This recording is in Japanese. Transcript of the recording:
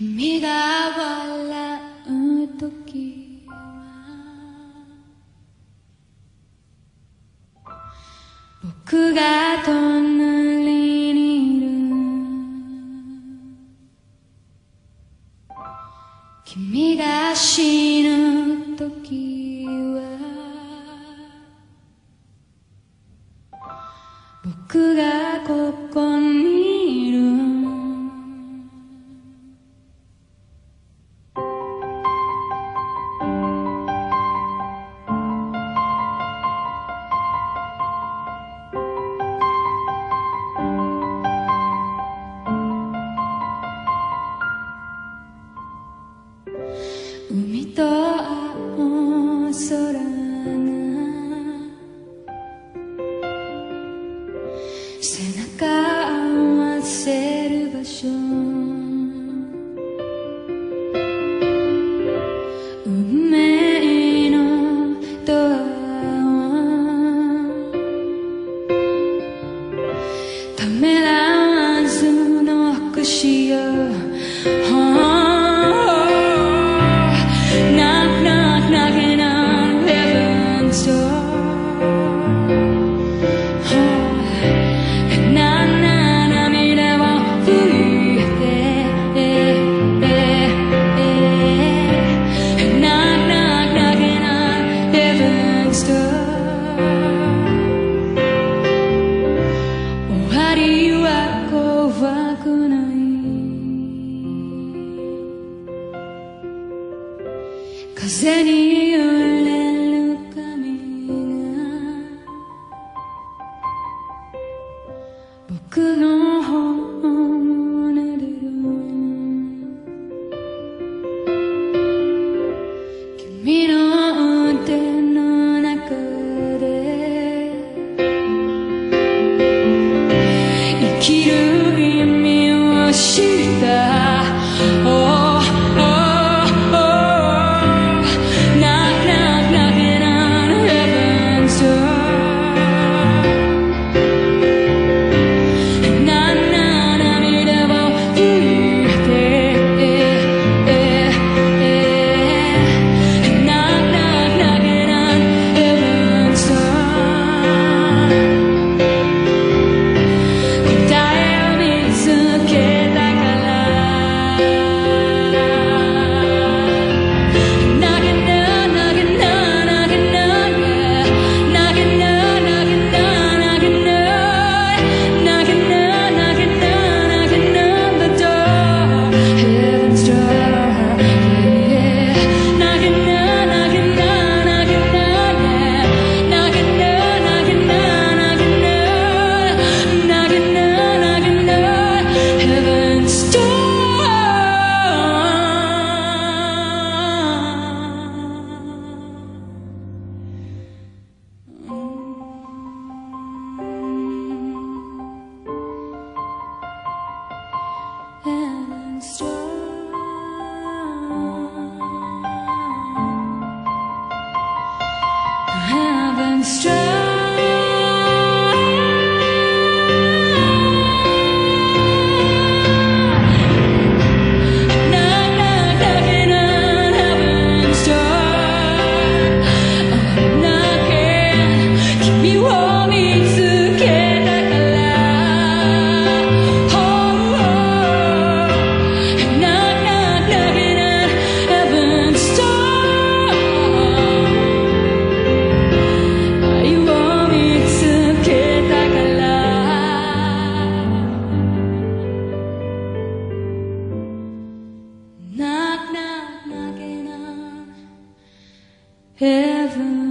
君が笑う時。は僕が隣にいる君が死ぬ時は僕がここに العزم نوح كشيا 風に揺れる髪が僕の heaven.